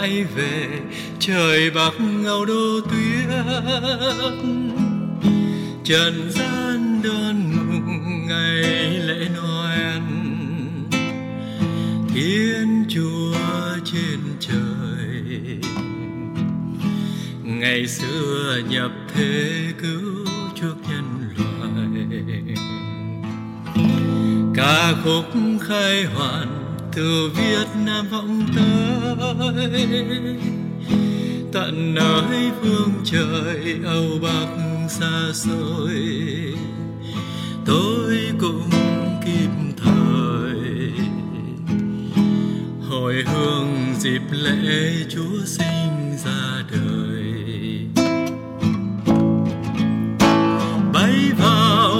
mãi về, trời bạc ngâu đô tuyết. Trần gian đón mừng ngày lễ noel. Thiên chúa trên trời. Ngày xưa nhập thế cứu chuộc nhân loại. Ca khúc khai hoàn từ Việt Nam vọng tới. Tận nơi phương trời Âu Bắc xa xôi, tôi cũng kịp thời hồi hương dịp lễ Chúa sinh ra đời. Bay vào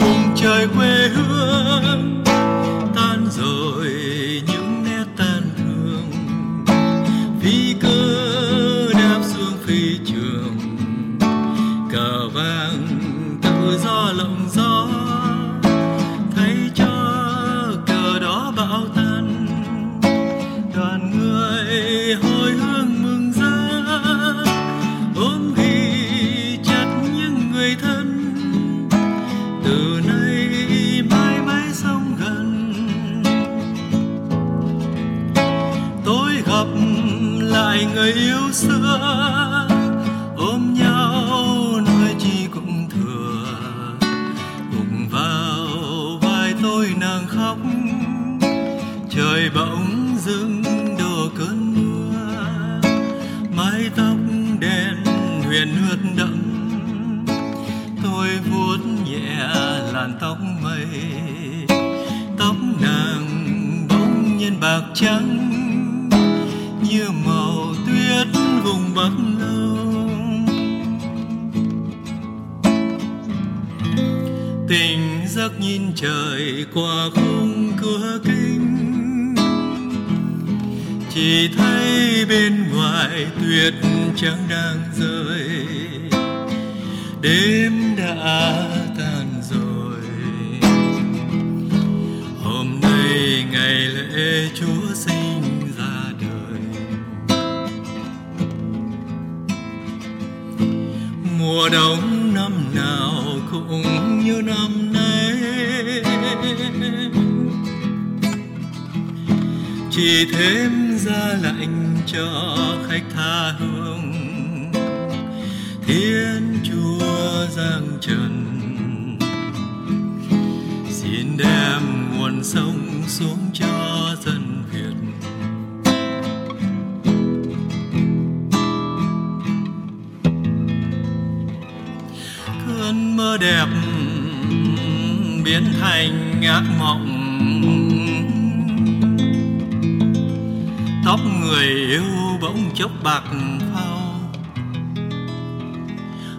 vùng trời quê hương, tan rồi khi trường xưa, ôm nhau nói chi cũng thừa, cùng vào vai tôi nàng khóc, trời bỗng dưng đổ cơn mưa, mái tóc đen huyền ướt đẫm, tôi vuốt nhẹ làn tóc mây, tóc nàng bỗng nhiên bạc trắng, như mờ mất lâu. Tình giấc nhìn trời qua khung cửa kính chỉ thấy bên ngoài tuyết trắng đang rơi. Đêm đã mùa đông năm nào cũng như năm nay. Chỉ thêm ra lạnh cho khách tha hương. Thiên chúa giang trần. Xin đem nguồn sông xuống cho dân cơn mơ đẹp biến thành ác mộng. Tóc người yêu bỗng chốc bạc phao.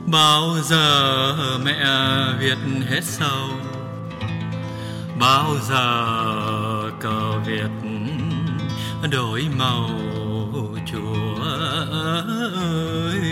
Bao giờ mẹ việt hết sầu? Bao giờ cờ việt đổi màu chúa ơi?